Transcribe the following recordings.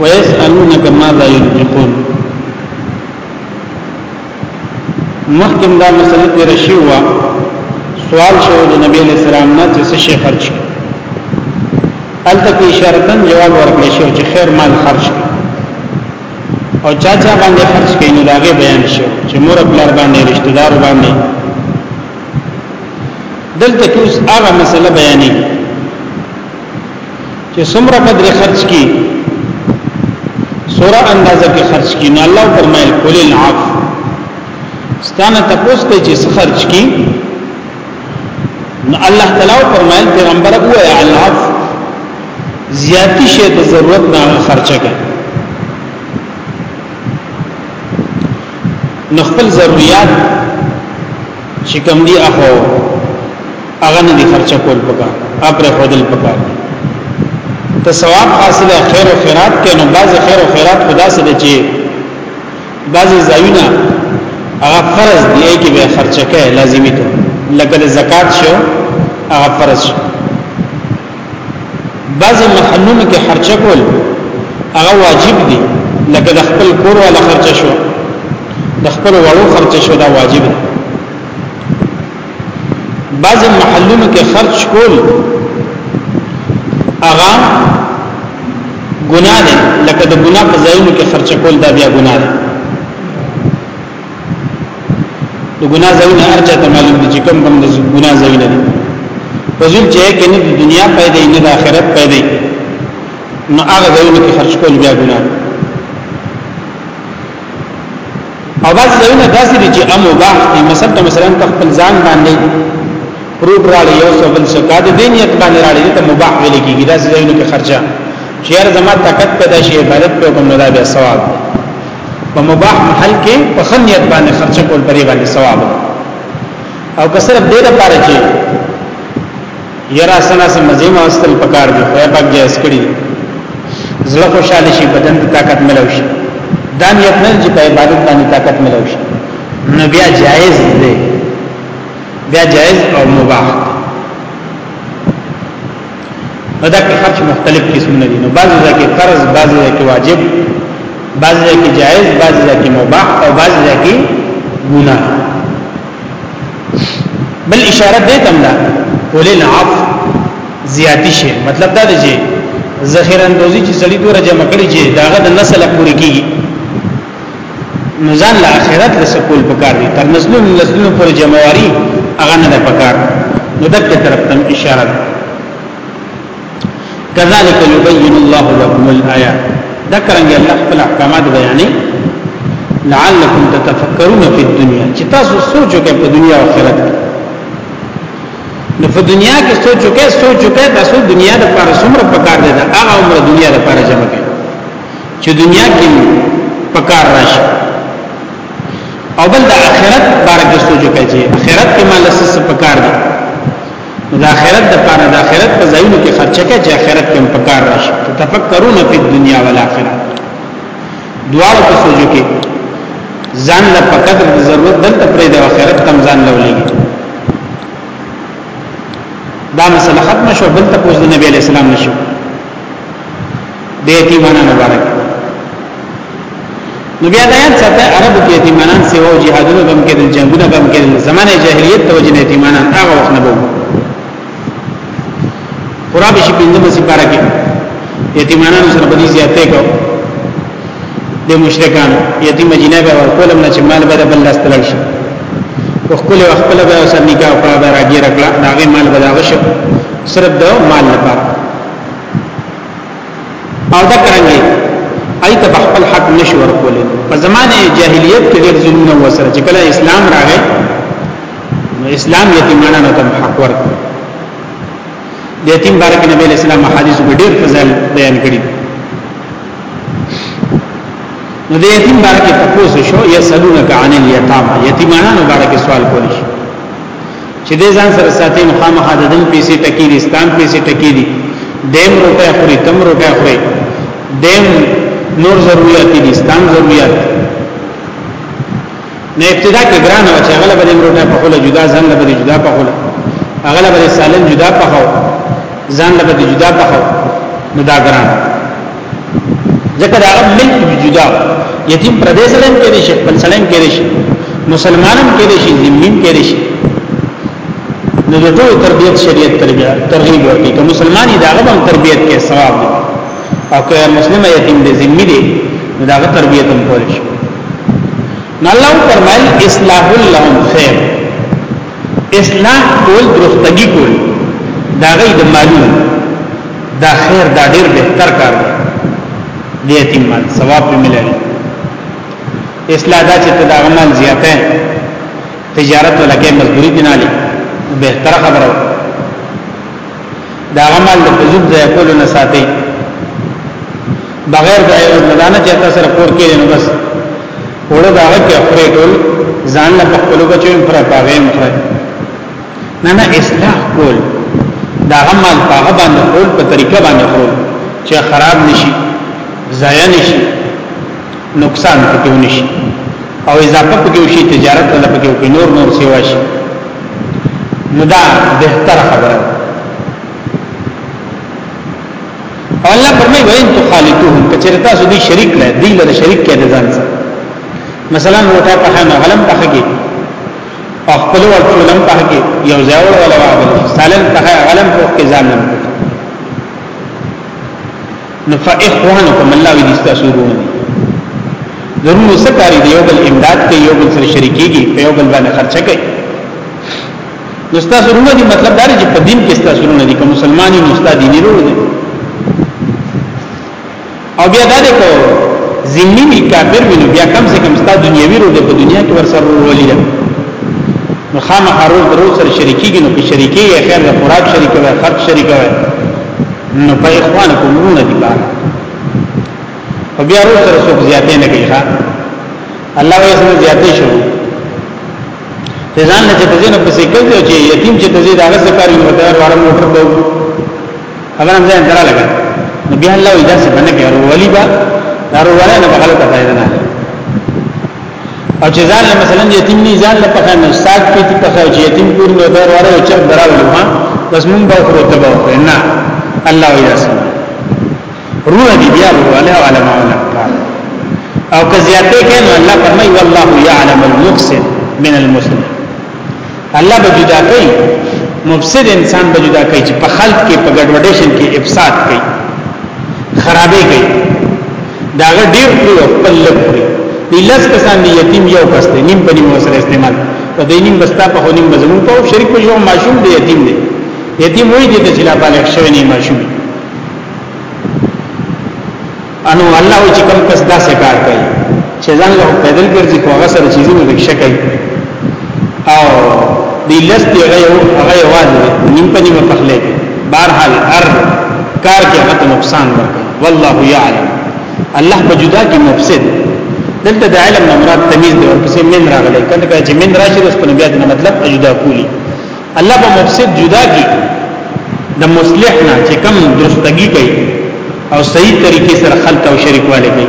ويسألونك ماذا ينفقون مخکم دا مسله تیر شي وا سوال شو د نبی علیہ السلام نه چې څه شي خرج کړي الته کې اشاره تن جواب ورکړي شو چې خیر مال خرج کړي او چا چا باندې خرج کړي نو داګه بیان شو چې مور خپل باندې رشتہ دار باندې دلته کوس هغه مسله بیانې چې څومره قدر خرج کی سوره اندازه کې خرج کی نو الله فرمایل کل العف ستانه تاسو ته چې خرج کی نو الله تعالی فرمایل پیغمبر وای العف زیاتی شی د ضرورت نه خرچه کړي نو خپل ضرورت چې کوم دی اخو هغه نه دي خرچه کول پکا اپر خودل پکا ته ثواب حاصله خیر او خیرات کې نو بعض خیر او خیرات خدا سره دي چې بعض زایونه هغه فرض دی کې به خرچه کې لازمی ته لکه زکات شو هغه فرض شو بعض محلون کې خرچه کول هغه واجب دي لکه د خپل کور ولا خرچه شو د خپل وړو خرچه شو دا واجب دی بعض محلونو کې خرج کول اغا ګناه ده لکه د ګناه په ځایونو کې خرج کول دا بیا ګناه ده د ګناه ځایونه ارجه ته معلوم دي چې کوم کوم د ګناه ځایونه دي په ځل چې کې نه د دنیا پیدا نه د آخرت پیدا نو هغه ځایونه کې خرج کول بیا ګناه ده او بعض ځایونه داسې دي چې امو باغ دي مثلا ته مثلا په خپل ځان باندې روټ راړي یو څه بل څه کاده دې نیت باندې راړي ته مباح ویل کېږي داسې ځایونه کې خرچه چې هر زما طاقت پیدا شي عبادت په کوم نه دا ثواب په مباح محل کې په خنیت باندې خرچه کول پرې باندې ثواب او که صرف دې لپاره چې یرا سنا سي مزه ما استل پکار دي خو پاک جائز کړی زړه خوشاله شي بدن ته طاقت ملو شي دا نیت نه چې په عبادت باندې طاقت ملو شي نو بیا جائز دی بیا جائز او مباح نو دا کې خرج مختلف قسمونه دي نو بعضی ځکه فرض بعضی ځکه واجب بعضی ځکه جائز بعضی ځکه مباح او بعضی ځکه ګناه بل اشاره دې تم ده ولل عف زیاتی شي مطلب دا دی چې ذخیر اندوزی چې سړی دوره جمع کړي چې داغه د نسل پوری کیږي نو ځان له اخرت له سکول پکار دي تر نسلو نسلو پر جمعواري هغه نه پکار نو دغه طرف تم اشاره ده كذلك يبين الله لكم الآيات ذكرن الله خپل احکامات بیانې لعلكم تتفكرون في الدنيا چې تاسو سوچ وکړئ په دنیا او آخرت کې نو په دنیا کې سوچ وکړئ سوچ وکړئ تاسو دنیا د پر سمر پکار دي دا هغه عمر دنیا د پر جمع کړئ چې دنیا کې پکار راشي او بل د آخرت بارے کې سوچ وکړئ چې آخرت کې مال څه پکار دي د آخرت د پاره د آخرت په ځایونو کې خرچه کې چې آخرت کې په کار راشي تفکرون فی الدنیا والآخرة دواړو په سوچو کې ځان له فقط د ضرورت دلته پرې د آخرت تم ځان له ولېږي دا مسله ختمه شو بل ته پوز د نبی علی السلام نشو به یتیمانان مبارک نو بیا دا یاد ساته عرب کې یتیمانان سیوا او جهادونه بم کېدل جنگونه بم کېدل زمانه جاهلیت ته وجنه یتیمانان هغه وخت نه وو قرآن شي پنځه بسې پارا کې یتیمانان سره بدی زیاتې کو د مشرکان یتیم جناب او کولم نه چې مال به بل لاس تلل شي په خپل وخت په لګا سر نکاح او قرار راګیر کړه داغه مال بداغه شو صرف د مال لپاره او دا کرنګي ایت په خپل حق نشو ورکول په زمانه جاهلیت کې ډېر ظلمونه وسره چې کله اسلام راغی نو اسلام یتیمانو ته حق ورکړ د یتیم بارک نبی اسلام حدیث په ډېر فضل بیان کړی نو د یتیم بارک تاسو شو یا سلونک عن الیتام یتیمانو بارک سوال کولی شي چې دې ځان سره ساتي نو خامخا د دم پیسې ټکی دي ستان پیسې ټکی دي دیم روټه خوري تم روټه خوري دیم نور ضرورت دي ستان ضرورت نه ابتدا کې ګران و چې غلبه دې روټه په خله جدا ځان له بده جدا په خله اغلب سالم جدا په خو ځان له بده جدا په خو نو دا ګران ځکه دا ملک جدا یتیم پر دې سلام کې نشي خپل سلام کې نشي مسلمانم کې نشي ذمیم کې نشي نو د ټول تربيت شریعت تربيت ترغیب ورکړي که مسلمانې داغه هم تربيت کې ثواب دی او که مسلمه یتیم دې ذمہ دی نو داغه تربيت هم کول شي نو الله فرمایل اصلاح لهم خیر اصلاح کول درختګي کول دا غي د مالونو دا خیر دا ډیر بهتر کار دی د یتیم مال ثواب په ملایي اصلاح دا چې ته دا غمال زیاته تجارت ولکه مزدوری دیناله بهتر خبره دا غمال د فزوب ځای کولو نه ساتي بغیر د ایوز نه دانه چې تاسو رپور کې نو بس وړو دا کې خپرې ټول ځان له خپل بچو پر پاوې مخه نه نه اصلاح کول دا غمال هغه باندې خپل په طریقه باندې خپل چې خراب نشي ضایع نشي نقصان پکې ونشي او اضافه پکې وشي تجارت ولا پکې وکړي نور نور سیوا شي نو دا بهتره خبره او الله فرمایي وین تو خالقوهم کچره تاسو دې شریک نه دی له شریک کې نه ځان مثلا روټه په خانه غلم په خګي او خپل ورچولم په خګي یو ځای ولا ولا سالم په غلم په کې ځان نه نو فاخوانکم الله وی دستا سورون ضرور سکاری دی یو بل امداد کوي یو بل سره شریکيږي په یو بل باندې خرچه کوي نو ستا سورون دی مطلب دا چې په دین کې ستا سورون دی کوم مسلمانې نو ستا دیني رول دی او بیا دا دی کو ذمي وی کافر وی نو بیا کم سے کم ستا دنیوي رول دی په دنیا کې ور سره رول دی نو خامخا رول درو سره شریکيږي نو په شریکي خیر د خوراک شریکه وي خرچ شریکه وي نو په اخوانکم ورونه دي بار په بیا ورو سره څوک زیاتې نه کوي ښا الله یې سره زیاتې شو ځان نه چې په ځینو پسې کوي چې یتیم چې تزید هغه څه کوي نو دا واره موټر ته هغه هم ځان درا لګا نو بیا الله یې داسې باندې کوي ولي با دا وروانه نه بغل ته فائدہ نه او چې ځان مثلا یتیم نه ځان له پخا نه ساک پیتی پخا چې یتیم کور نه دور وره او چر دراوړو ها بس مونږ به خو ته به خو نه الله وی رسول روح دی بیا وله علماء او که زیاته کین الله فرمای والله یعلم المفسد من المسلم الله به جدا کوي مفسد انسان به جدا کوي چې په خلق کې په ګډوډې شي کې افساد کوي خرابې کوي دا غ ډیر خو خپل لکړي دی لس کسان دی یتیم یو کس دی نیم په نیم وسره استعمال په دې نیم بستا په خو نیم بزمون په شریک په یو ماشوم دی یتیم دی یتیم وایي چې لا بالغ شوی نه ماشوم دی انو الله او چې کوم کس دا سکار کوي چې ځان له پیدل ګرځي خو هغه سره چیزي نه بخښه کوي او دی لست هغه یو هغه یواد نیم په نیمه پخلې بهر حال ار کار کې هغه نقصان ورکړي والله يعلم الله په جدا کې مفسد دلته د علم نه مراد تمیز دی ورپسې من راغلی کله چې من راشي د خپل بیا د مطلب اجدا کولی الله به مفسد جدا کی د مصلح نه چې کم درستګي کوي او صحیح طریقې سره خلق او شریکواله کوي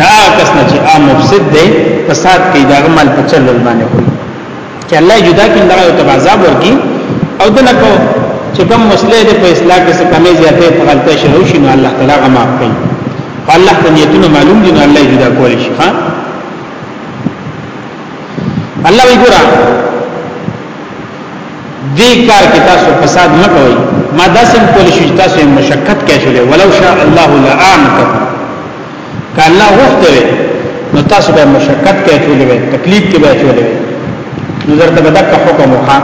دا کس نه چې عام مفسد دی فساد کوي دا عمل په چل باندې کوي چې الله جدا کین دا یو تبعذاب ورکی او دنه کو چې کم مصلح دی په اصلاح کې څه کمی زیاتې په غلطه شروع شي نو الله تعالی غما کوي الله ته نیتونه معلوم دي نو الله جدا کولی شي ها الله وی ګورا دې کار کې تاسو فساد نه کوئ ما داسې کول شي تاسو یې مشقت کې شولې ولو شاء الله لا اعنتم که الله وخته نو تاسو به مشقت کې شولې وي تکلیف کې به شولې وي نو درته به دغه حکم وکړه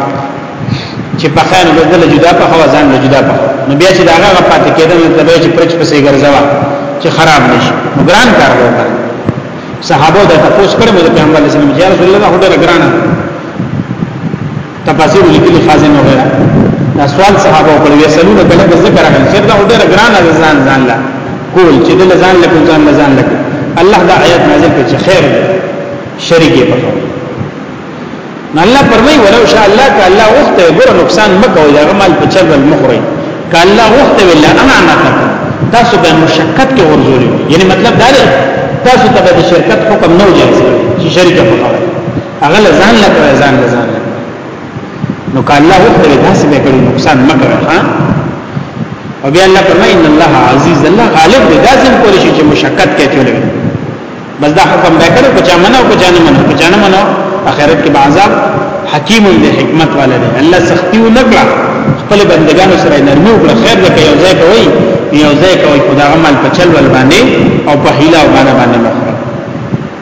چې په خیر به دل جدا په خوا ځان له جدا په نو بیا چې داغه غفات کېده نو ته به چې پرچ پسې ګرځوا چې خراب نشي نو ګران کار وکړه صحابه د تاسو کړه مې پیغمبر صلی الله علیه وسلم چې رسول الله هډه ګرانه تفاسیر لیکلي خازن وغیرہ دا سوال صحابه کړو یې سلونه کله د ذکر راغلی چې دا ډېر ګران ده ځان ځان لا کول چې د ځان له کوم ځان ځان لګي الله دا آیت نازل کړي چې خیر دی شریک یې پکړو نو الله پرمای ولو شاء الله ک الله وخت ګره نقصان مکو یا غمال په چل مخری ک الله وخت ولا انا نه تاسو به مشقت کې ورزوري یعنی مطلب دا دی تاسو ته د شرکت حکم نه وځي چې شریک پکړو هغه لزان لکه ځان لزان نو که الله وکړي داسې به کړي نقصان مکه ها او بیا الله فرمایي ان الله عزیز الله غالب دی داسې کولی شي چې مشقت کې چولې بس دا حکم به کړو کچا منو کچا نه منو کچا نه منو اخرت کې عذاب حکیم دی حکمت والا دی الله سختی و نکړه خپل بندگانو سره نرمي وکړه خیر لکه یو ځای کوي یو ځای کوي خدای عمل په چل ول باندې او په هیله او باندې باندې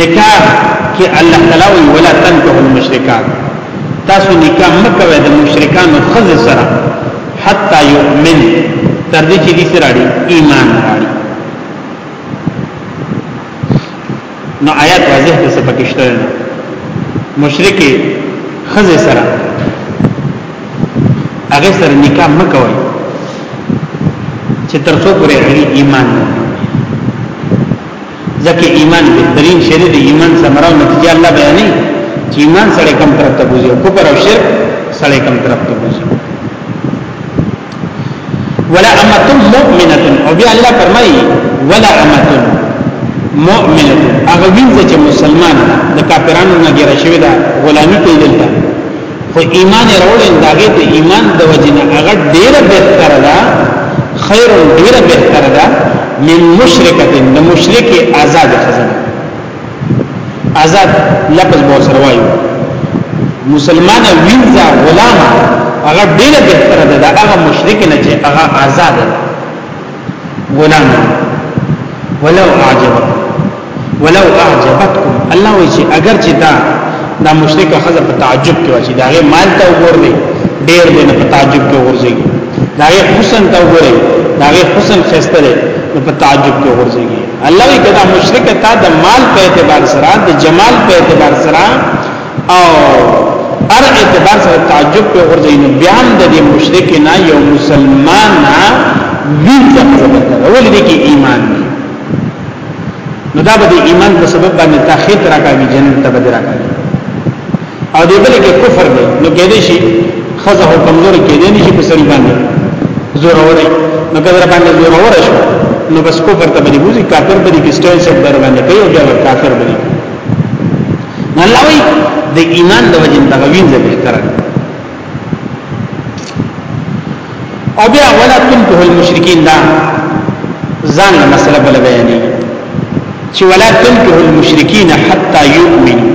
نکاح کې الله تعالی وی ولا تنکحوا المشرکات تاسو نکاح مکوئ د مشرکانو خزه سره حتا یؤمن تر دې چې دې سره ایمان راړي نو آیات واضح ده څه پکشته نه مشرکی خزه سره هغه سره نکاح مکوئ چې تر څو پورې ایمان نه ځکه ایمان بهترین شی دی ایمان ثمره او نتیجه الله بیانې چې ایمان سره کم طرف ته بوزي او کفر او شرک سره کم طرف ته بوزي ولا امه مؤمنه او بیا الله فرمایي ولا امه مؤمنه هغه وینځ چې مسلمان ده د کافرانو نه ګره شوی ده غلامی کوي دلته خو ایمان راوړل داګه ته ایمان د وجنه هغه ډیره بهتره ده خیر ډیره بهتره ده من مشرکه د مشرک آزاد خزن آزاد لفظ به سره وایو مسلمان وینځه غلام هغه ډیره بهتره ده هغه مشرک نه چې هغه آزاد ده غلام ولو اعجبکم ولو اعجبتکم الله وی چې اگر چې دا دا مشرک خزه په تعجب کې واشي دا غي مال ته وګورئ ډېر به په تعجب کې ورځي دا غي حسن ته وګورئ دا غي حسن خسته ده په تعجب کې ورځي الله وی کدا مشرک تا د مال په اعتبار سره د جمال په اعتبار سره او ار اعتبار سره تعجب په ورځې نو بیا هم د دې مشرک نه یو مسلمان نه وینځه ولې دې کې ایمان دی نو دا به د ایمان په سبب باندې تاخیر راکاږي جنت ته بدر راکاږي او دې بل کې کفر دی نو کې دې شي خزه او کمزور کې دې نشي په سړي باندې زور اوري نو کله باندې زور اور شو نو بس کفر ته باندې بوزي کافر باندې کې سټیل سیټ در باندې کوي او بیا کافر باندې نو الله وی د ایمان د وجه دغه وینځه به کرن او بیا ولا تنته المشرکین دا ځان له مسله بل بیانې چې ولا تنته المشرکین حتا یؤمنو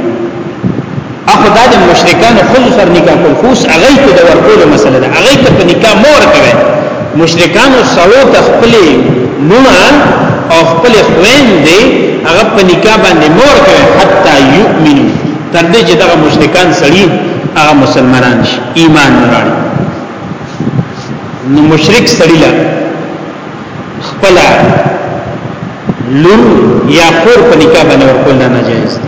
اخو دا د مشرکانو خود سر نکاح کول خوس هغه ته د ورکول مسله ده هغه ته په نکاح مور کوي مشرکانو سره ته خپل لونه او خپل خوین دی هغه په نکاح باندې مور کوي حتا یؤمن تر دې چې دا مشرکان سړي هغه مسلمانان شي ایمان راړي نو مشرک سړي لا خپل لور یا خور په نکاح باندې ورکول نه جایز دی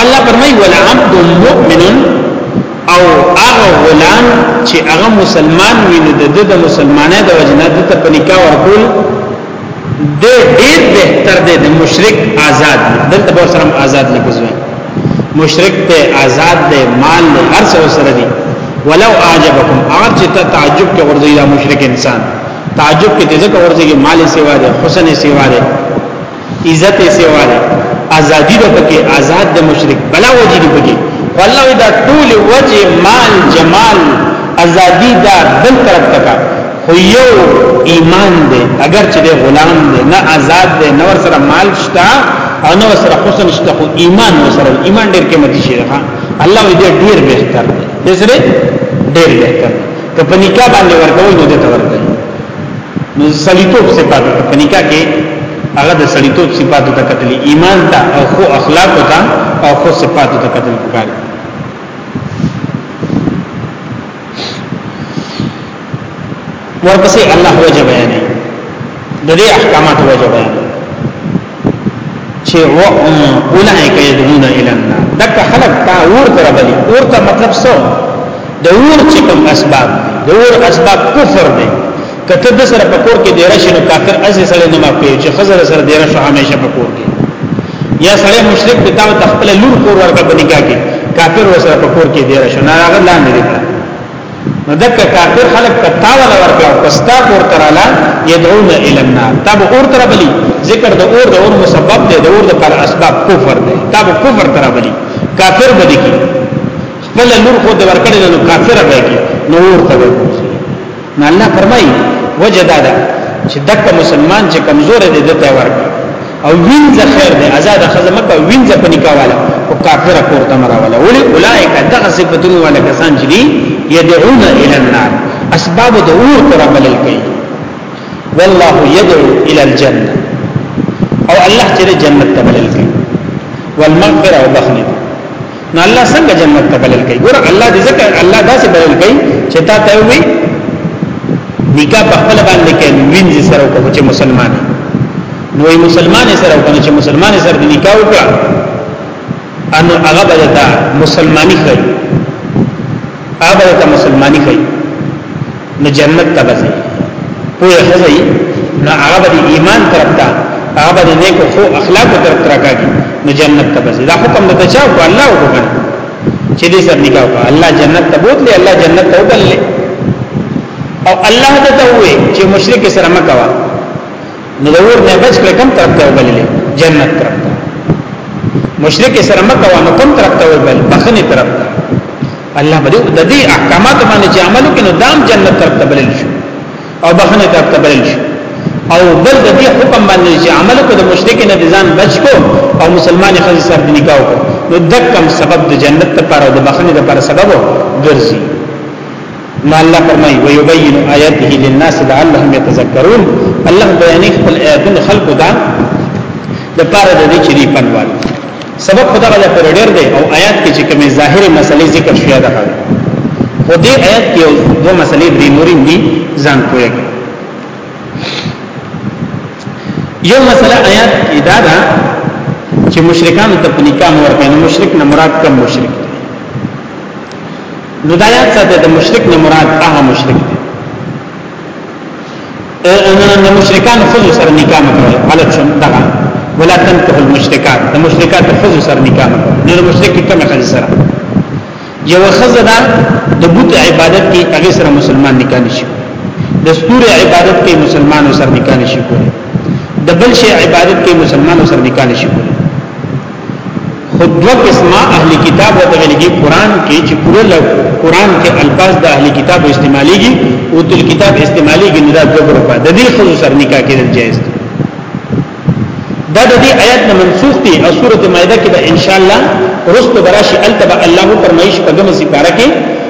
الله فرمای ولا عبد مؤمن او هغه غلام چې هغه مسلمان وي نو د مسلمانانو د وجنه د ته په نکاح ورکول د ډیر بهتر دی د مشرک آزاد دلته به سره آزاد لفظ وي مشرک ته آزاد دی مال له هر څه سره دی ولو اعجبکم اگر چې ته تعجب کې ورځي دا مشرک انسان تعجب کې دې ځکه ورځي مال سیوا دی حسن سیوا دی عزت یې سیوا ده ازادي ده پکې آزاد د مشرک بلا وجې دي پکې والله دا ټول وجې مال جمال ازادي دا بل طرف تکا خو یو ایمان دی اگر چې دی غلام دی نه آزاد دی نه ور سره مال شته او نه ور سره حسن شته خو ایمان ور سره ایمان ډېر قیمتي شی ده الله دې ډېر بهتر دی دې سره ډېر بهتر دی که په نکاح باندې ورکوي نو دې ته ورکوي نو سړیتوب صفات ته په نکاح کې هغه د سړیتوب صفات ته قتل ایمان ته او خو اخلاق ته او خو صفات ته قتل پکار ورپسې الله وجه بیانې د دې احکامات وجه بیانې چې اولئک يدعون الى النار دک خلق تا ور تر بلی ور ته مطلب سو د ور چې کوم اسباب د ور اسباب کفر دی کته د سره پکور کې ډیر شي نو کافر ازي سره نه ماپي چې خزر سره ډیر شو همیشه پکور کې یا سره مشرک ته تاو تخپل لور کور ورکړه بنګا کې کافر وسره پکور کې ډیر شو نه هغه لاندې دی نو دکا کافر خلق پتاوه دا ورکلا پستا کور ترالا یدعون الالنا تب اور ترابلی ذکر دا اور دا اور مسبب دے دا اور دا پر اسباب کفر دے تب کفر ترابلی کافر بدی کی خپل نور خود ورکلی نو کافر بدی نو اور ترابلی نو اللہ فرمائی وجه دادا چې دک مسلمان چې کمزور دي دته ورکړي او وینځه خیر دی آزاد خزه مکه وینځه په نکاح والا او کافر پورته مراواله ولی اولائک دغه صفاتونه والا کسان چې دي يدعون الى النار اسباب د اور تر بلل کوي والله يدعو الى الجنه او الله چې جنت ته بلل کوي والمغفره وبخنه نو الله څنګه جنت ته بلل کوي ګور الله دې ځکه الله داسې بلل کوي چې تا ته وي نکاح په خپل باندې کې وینځ سره کوم چې مسلمان نو ای مسلمان سره کوم چې مسلمان سره د نکاح وکړه انو هغه بدتا مسلمانی کوي هغه ته مسلمانی کوي نو جنت ته بځي پوهه هځي نو هغه د ایمان طرف ته هغه د نیکو خو اخلاق طرف ته راکاږي نو جنت ته بځي دا حکم د چا کو الله وکړي چې دې سر نکاح وکړه الله جنت ته بوتلې الله جنت ته وبللې او الله ته ته وې چې مشرک سره مکوا نو د اور نه بچ کړه کم طرف ته وبللې جنت طرف ته مشرک سره مکه وانه کم طرف ته وبل بخنه طرف ته الله بده د دې احکامات باندې چې عملو کې نو دام جنت طرف ته بلل شو او بخنه طرف ته بلل شو او بل د دې حکم باندې چې عمل کو د مشرک نه ځان بچ کو او مسلمان خځه سره نکاح کو نو دکم سبب د جنت لپاره او د بخنه لپاره سبب ګرځي ما الله فرمای و یبین آیاته للناس لعلهم یتذکرون الله بیان خپل آیاتونه خلق دا د پاره د دې چې دی پنوال سبب خدا غلا پر ډیر دی او آیات کې چې کومه ظاهري مسلې ذکر شوی ده خو دې آیات کې دوه مسلې د نوري دي ځان کوی یو مسله آیات کې دا ده چې مشرکان ته په نکاح ورکړي نو مشرک نه مراد کوم مشرک نو دا یاد ساته د مشرک نه مراد هغه مشرک دی د مشرکان خود سره نکاح مکوي غلط شم دغه ولا تنكحوا المشركات د مشرکات خود سره نکاح مکوي نو مشرک کومه خځه سره یو خزه دا د بت عبادت کې هغه سره مسلمان نکاح نشي د ستور عبادت کې مسلمان سره نکاح نشي کولی د بل شي عبادت کې مسلمان سره نکاح نشي کولی خود دو قسمه اهلی کتاب و تغیلگی قرآن کی چی پورا لگ قرآن کی الفاظ دا اهلی کتاب استعمالی گی او تل کتاب استعمالی گی ندا دو گروپا دا دی خضو سر نکاح کی دل جائز دی دا د دې آیات نه منسوخ دي او سورته مائده کې به ان شاء الله رست براشي التبا الله فرمایش په دمه سي پارکه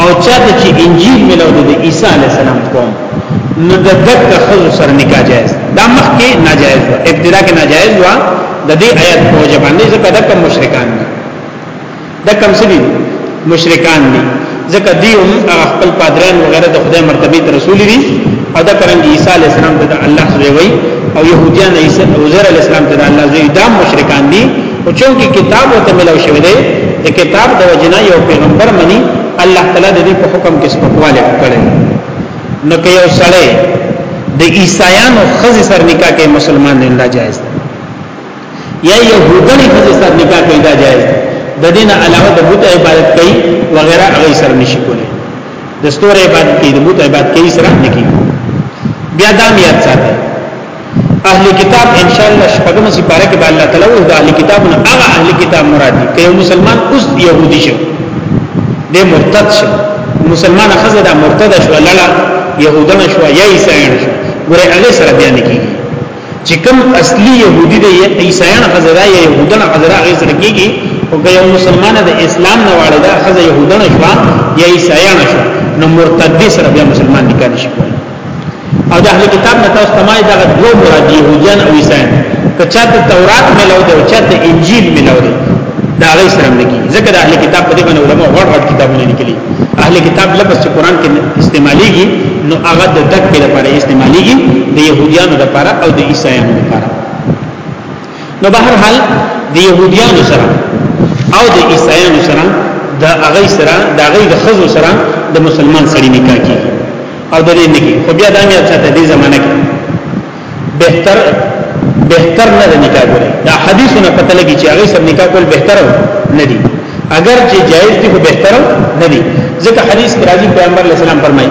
او چاته چې انجیل ملو د عیسی علی السلام قوم نو د دک خذ سره نکاح جائز دا مخ کې ناجائز و ابتدا کې ناجائز و د دې آیات په وجه باندې ځکه دک مشرکان دي دک هم سړي مشرکان دي ځکه دی هم خپل پادران وغیرہ د خدای مرتبه ته رسول دي او دا کرنګ عیسی علی السلام ته الله سره وی او يهوديان عیسی او زر علی السلام ته الله زوی دا مشرکان دي خو چونکی کتاب وته ملو شوی دی د کتاب د وجنا یو پیغمبر منی الله تعالی د دې په حکم کې سپکواله کړی نو که یو سړی د عیسایانو خزي سر نکاح کې مسلمان نه دا جایز دی یا يهوداني خزي سر نکاح کې دا جایز دی د دین علاوه د بت عبادت کوي وغیرہ هغه سر نشي کولی د ستوره عبادت کوي د بت عبادت کوي سره نه کوي بیا دا میات ساتي اهل کتاب ان شاء الله شپږم سپاره کې به الله تعالی او د اهل کتاب نه هغه اهل کتاب مراد دي که مسلمان اوس يهودي شو د مرتد شو مسلمان خزه د مرتد شو لاله يهودان شو یا عیسایان شو ګوره هغه سره بیان کیږي چې کوم اصلي يهودي دی عیسایان خزه دا یا يهودان خزه دا هغه سره کیږي او که یو مسلمان د اسلام نه واړه دا خزه يهودان شو یا عیسایان شو نو مرتد سره بیا مسلمان نکاح نشي کوي او د اهل کتاب نه تاسو تمای دا دوه مراد يهوديان او عيسایان که چاته تورات ملو دی او چاته انجیل ملو دی دا غي سره لګي ځکه د اهل کتاب په دې باندې علماء غوړ غوړ کتابونه لیکلي اهل کتاب لفظ چې قران کې استعماليږي نو هغه د دک لپاره استعماليږي د يهوديانو لپاره او د عيسایانو لپاره نو به هر حال د يهوديانو سره او د عیسایانو سره د هغه سره د هغه د خزو سره د مسلمان سړي نکاح کی او د دې نکاح خو بیا د امیر سره د زمانه کې بهتر بهتر نه د نکاح کول دا حدیثونه پته لګی چې هغه سره نکاح کول بهتر نه دی اگر چې جایز دی خو بهتر نه دی ځکه حدیث کې راځي پیغمبر علیه السلام فرمایي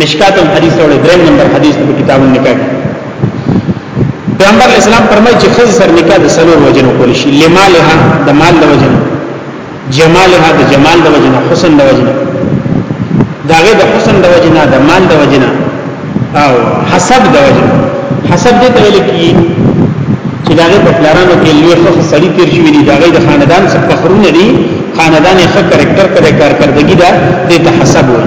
مشکات الحدیث اور دریم نمبر حدیث په کتاب النکاح پیغمبر اسلام فرمایي چې خزي سر نکاح د سلور وجنو کول شي لمالها د مال د وجنو جمالها د جمال د وجنو حسن د وجنو داغه د حسن د وجنو د مال د وجنو او حسب د وجنو حسب دې ته ویل کی چې داغه په پلانونو کې لوی خو سړی تیر شوی دی داغه د خاندان څخه فخرونه دي خاندان یې ښه کریکټر کړي کارکردګي ده دې ته حسب وي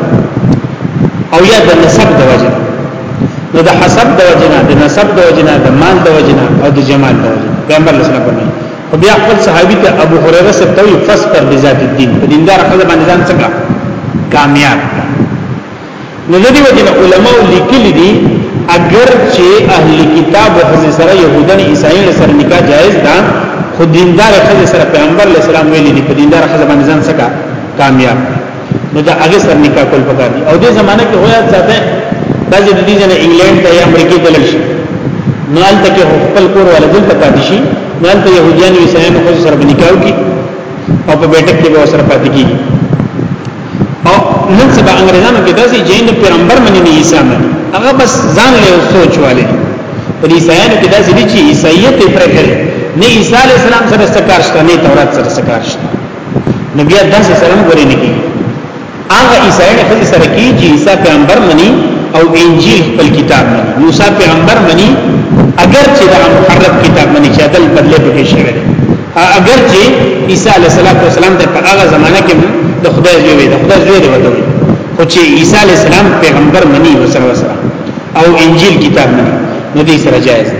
او یا د نسب د وجنو نو د حسب د وجنه د نسب د وجنه د مال د وجنه او د جمال د وجنه پیغمبر صلی الله علیه او بیا خپل صحابي ته ابو هريره سره توي فسپر بذات الدين په دیندار خدای باندې ځان څنګه کامیاب نو د دې وجنه علما لیکلي دي اگر چې اهل کتاب او حضرت سره يهودان عیسایان سره نکاح جائز ده خو دیندار خزه سره پیغمبر اسلام ویلي دي په دیندار خزه باندې ځان سکا کامیاب نو دا هغه سر نکاح کول پکار دي او دې زمانہ کې هویا ساته بعض د دې جن انګلند ته یا امریکا ته لړشي نو الته کې خپل کور ولا دل ته پاتې شي نو الته يهوديان وي سره نو سره بنکاو کی او په بیٹک کې به سره پاتې کیږي او نن سبا انګريزانو کې داسې جین پیغمبر منی نه عیسی منی هغه بس ځان له سوچ والے په عیسایانو کې داسې دي چې عیسایت یې پرې کړې نه عیسی علی السلام سره سکارشته نه تورات سره سکارشته نو بیا داسې سره هم ګورې نه کېږي هغه عیسایانه خځې سره کېږي چې عیسی پیغمبر مني او انجیل خپل کتاب مني موسی پیغمبر مني اگر چې دا محرف کتاب مني چې عدل بدلې پکې شوی اگر چې عیسی علیه السلام ته په هغه زمانہ کې د خدای زوی وي د خدای زوی دی وته خو چې عیسی علیه السلام پیغمبر مني وسره وسره او انجیل کتاب مني نو دې سره جایز دی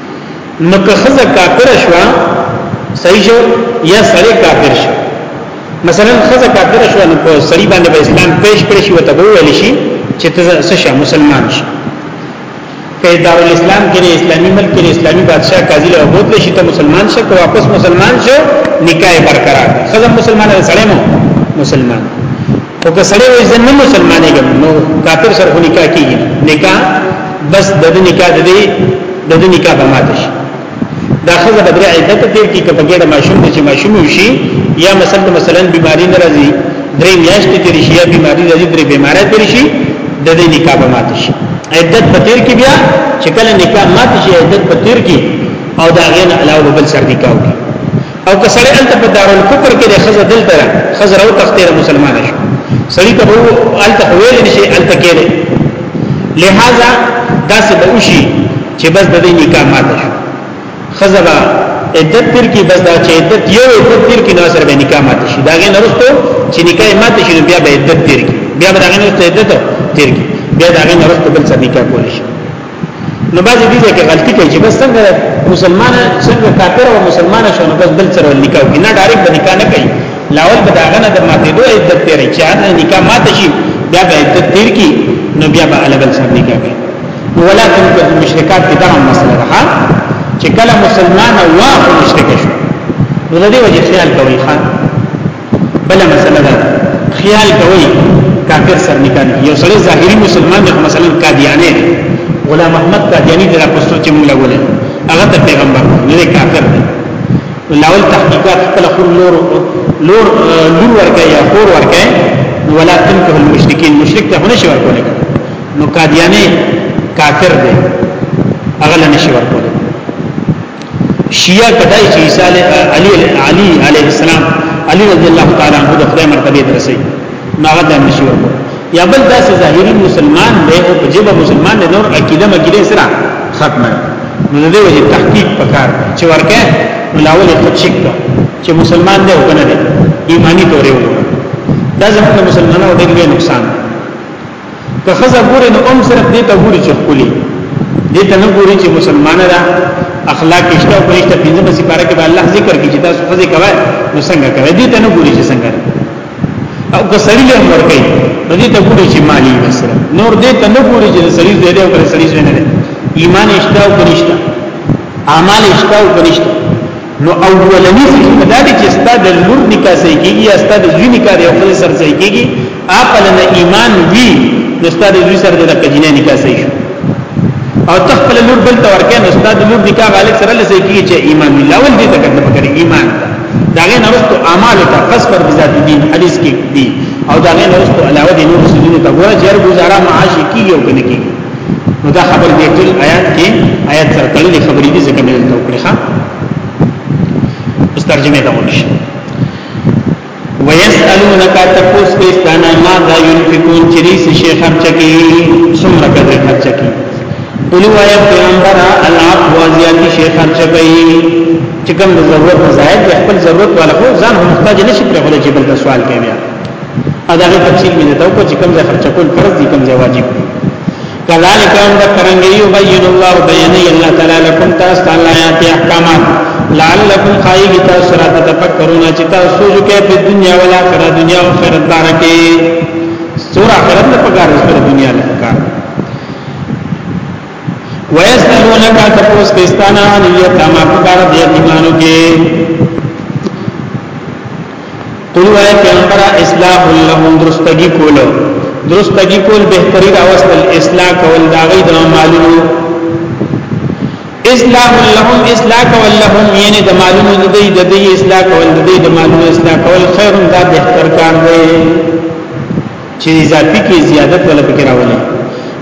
نو که خزه کافر شو صحیح شو یا سړی کافر شو مثلا خزه کافر شو نو په سړی باندې به اسلام پیش کړی شي او ته وویل شي چې ته څه مسلمان شي که دار الاسلام کې اسلامي ملک کې اسلامي بادشاہ قاضي له وبوت شي ته مسلمان شې که واپس مسلمان شې نکاح برقرار خزه مسلمان سره مو مسلمان او که سړی وایي زه نه مسلمانېږم نو کافر سره خو نکاح کېږي نکاح بس د دې نکاح د دې د دې نکاح به ماته شي دا خزه بدر عدت تیر کی کپه ګډه ماشوم چې ماشوم وشي یا مثلا مثلا بیماری ناراضي درې میاشتې تیر شي یا بیماری راځي درې بیماری تیر شي د دې نکاح به ماته شي عدت په تیر کې بیا چې کله نکاح ماته شي عدت په تیر کې او دا غیر علاوه بل سر نکاح وکړي او که سړی الته په دارل کفر کې د خزه دلته را خزه راو تختې مسلمان شي سړی ته وو الته ویل نشي الته کې لہذا داسې به وشي چې بس د دې نکاح ماته شو خزه به عدت تر کې بس دا چې عدت یو عدت تر کې نو سره به نکاح ماته شي دا غي نرسته چې نکاح ماته شي بیا به عدت تر کې بیا به دا غي نرسته عدت تر کې بیا دا غي نرسته بل څه نکاح کول شي نو باندې دې کې غلطي کوي چې بس څنګه مسلمان څنګه کافر او مسلمان شو نو بس بل سره نکاح کوي نه ډایرک به نکاح نه کوي لاول به داغه نه د ماته دوه عزت تیرې چې هغه نکاح ماته شي بیا به عزت تیر کی نو بیا به الګل سره نکاح کوي نو ولکن که مشرکات کې دا مسله ده چې کله مسلمان او مشرک شو نو دې وجه خیال کوي خان بل مسله ده خیال کوي کافر سر نکاح یو سړی ظاهری مسلمان دی مثلا قادیانی دی غلام محمد قادیانی د پښتو چې موږ لګولې هغه ته پیغمبر نه کافر دی لاول تحقیقات خپل خور لور لور لور ورکه یا خور ورکه ولا تنکه المشرکین مشرک ته نه شي ورکول نو قادیانی کافر دی هغه نه شي ورکول شیعه کدای چې عیسی علی علی علی علیه السلام علی رضی الله تعالی عنہ د خدای مرتبه ته رسي نو هغه ته نشي ورکو یا بل داسې ظاهری مسلمان دی او په جبه مسلمان دی نور عقیده مګیره سره ختمه نو د دې وجه تحقیق پکار چې ورکه ملاول خود شک چې مسلمان دی او کنه دی ایمانی تورې وو دا زموږ مسلمانانو ډېر نقصان دی که خزه ګوري نو هم صرف دې ته ګوري چې خولي دې ته نه ګوري چې مسلمانه ده اخلاق اشته او پرشته پنځه په سپاره کې به الله ذکر کوي چې تاسو خزه کوي نو څنګه کوي دې ته نه ګوري چې څنګه او که سړی له عمر کوي نو دې ته ګوري چې مالی مثلا نور دې ته نه ګوري چې سړی دې دې او سړی څنګه ایمان اشته او پرشته اعمال اشته او پرشته نو اولنی فکر دا دی چې ستا د لور نکاح صحیح کیږي یا ستا د زوی نکاح دی او خپل سر صحیح کیږي عقل نه ایمان وی نو ستا د زوی سره د کجنه نکاح صحیح شو او تخپل لور بل تور کې نو ستا د لور نکاح غالب سره لسی کیږي چې ایمان وی لاول دې تکړه پکړي ایمان دا غي نرستو اعمال ته خاص پر ذات دین حدیث کې دی او دا غي نرستو علاوه دې نور سجدي ته ګوره چې هر گزارا معاش کیږي او کنه کیږي نو دا خبر دی ټول آیات کې آیات سره تړلې خبرې دي ځکه مې دلته وکړې ښا اوس ترجمه ته ورشي ويسالونك تفوس کستانا ماذا ينفقون چریس شیخ خرچ کی سمرا قدر خرچ کی قلو آیا پیغمبر العب وازیاتی شیخ خرچ کی چکم ضرورت زائد یا خپل ضرورت والا خو ځان محتاج نشي پر خپل جبل ته سوال کوي دا غي تفصیل مې ته کو چې کوم ځای خرچ کول فرض دي کوم ځای واجب دي کذالک هم دا کرنګي یبین الله بیان الله تعالی لكم تاسو تعالی آیات احکامات لعلکم خایب تاسو را تفکرون چې تاسو سوچ کې په دنیا او آخرت دنیا او آخرت بارکه سور آخرت نه پکار سور دنیا نه پکار ویسنونک تپوس کستانا عن الیتاما پکار دیتیمانو کې قل وای پیغمبر اصلاح لهم درستګی کول درستګی کول بهتري راوستل اصلاح کول دا غي د مالونو اصلاح لهم اصلاح کول لهم یعنی د مالونو د دې د دې اصلاح کول د دې د مالونو اصلاح کول خیر دا بهتر کار دی چې اضافي کې زیادت ولا پکې راولي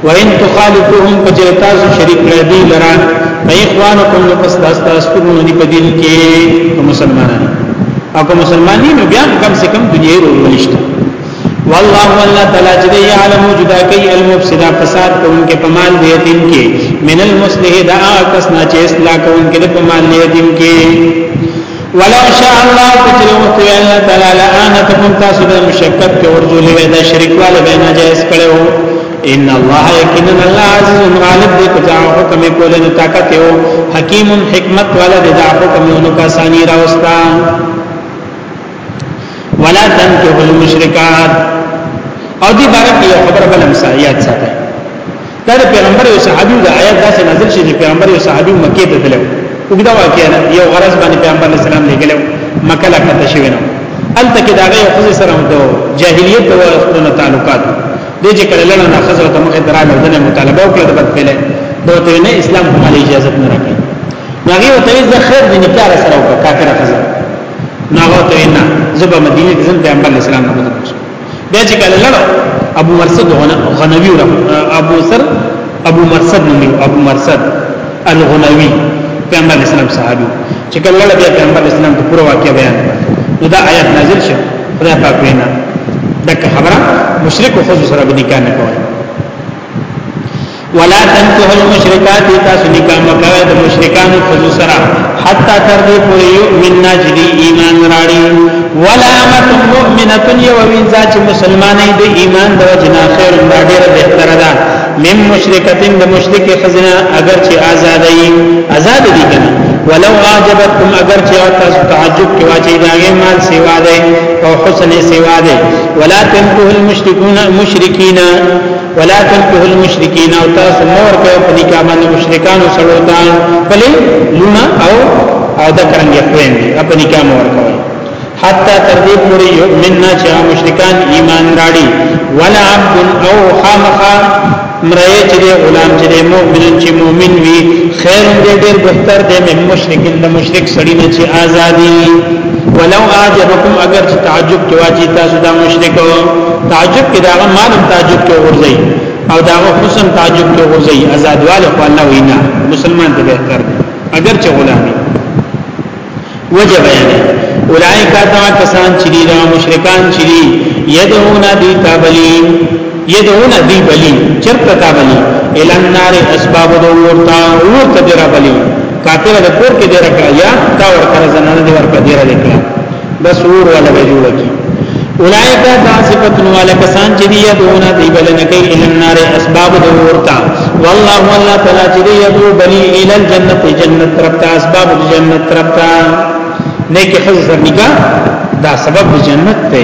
وان تخالفوهم فجرتا شریک لدی لرا فاخوانکم پس داستا استرون دی پدین کې مسلمانان او که مسلمانین نو بیا کم سے کم دنیا رو ولشت والله والله تعالی چې یعلم جدا کوي المفسد فساد کوونکې په مال دی یتیم کې من المصلح دا کس نه چې اصلاح کوونکې په مال دی یتیم کې ولو شاء الله کچرغت وی الله تعالی لآنتکم تاسو د مشکک کې ورجولې وی دا شریکواله به ناجایز کړو ان الله یقینا الله عزیز غالب دې په ځان حکم کولې نو طاقت یو حکیم حکمت والا دې دا حکم یو نو کا ثانی راوستا ولا تنكحوا المشركات او دې بارک یو خبر بل مسایات ساته دا د پیغمبر او صحابي د آیات داسې نازل شي چې پیغمبر او صحابي مکه ته تلل وګدا واقعا یو غرض باندې پیغمبر علیه السلام لګل مکه لا کته شوی نو الته کې دا غي خو سره د جاهلیت او خپل تعلقات دې چې کله لړ نه خزر ته مخه درا لړنه مطالبه وکړه د بد پیله دوته نه اسلام هم علی اجازه نه راکړي ناغي او ته د خیر د نکاح سره وکړه کافر خزر ناغه ته نه زبا مدینه ځم پیغمبر اسلام نه بیا چې کله لړ ابو مرصد غنوی را ابو سر ابو مرصد نومي ابو مرصد الغنوی پیغمبر اسلام صحابي چې کله لړ بیا پیغمبر اسلام ته پوره واقعي بیان کړ نو دا آیات نازل شو خدای پاک وینا دغه خبره مشرک خو سره به نکاح نه کوي ولا تنكحوا المشركات تاسو نکاح مکوئ د مشرکانو خزو سره حتا تر دې پورې یؤمن ناجدي ایمان راړي ولا امه مؤمنه یو وینځه چې مسلمانې د ایمان د وجنا خیر را ډېر بهتره ده من مشرکتین د مشرک خزنا اگر چې آزادې آزاد دي کنه ولو عجبتكم اگر چې تاسو تعجب کې واچي دا یې مال سیوا ده او حسن سیوا ده ولا تنكحوا المشركون مشرکین ولا تنكه المشرکین او تاسو مور کوي په نکاح باندې مشرکان سره وتا بلې لونه او او د کرنګ خوین په نکاح مور کوي حتا تر دې پورې یو مننا چې مشرکان ایمان راړي ولا عبد او خامخا مرای چې غلام چې مؤمن چې مؤمن وي خیر دې ډېر بهتر دې من مشرکین د مشرک سړی نه چې ازادي ولو اعجبکم اگر تعجب کوا چې تاسو دا مشرکو تعجب کې داغه مانم تعجب کې ورځي او داغه حسن تعجب کې ورځي آزادواله خو الله وینا مسلمان ته بهتر دی اگر چې غلامي وجه بیان اولائک دا کسان چې دي دا مشرکان چې دي يدعون دي تابلين يدعون دي بلين چرته تابلين الى النار اسباب دورتا ورته درا بلين کافر د کور کې درا کړیا تا ورته زنانه دی ورته درا لیکلا بس ور ولا به جوړ کی اولائک دا صفتن والا کسان چې دی یدونه دی بلنه کوي ال النار اسباب د ورتا والله والله تعالی چې دی یدو بنی ال الجنت جنت طرف ته اسباب د جنت طرف ته نیک خزر نکاح دا سبب د جنت ته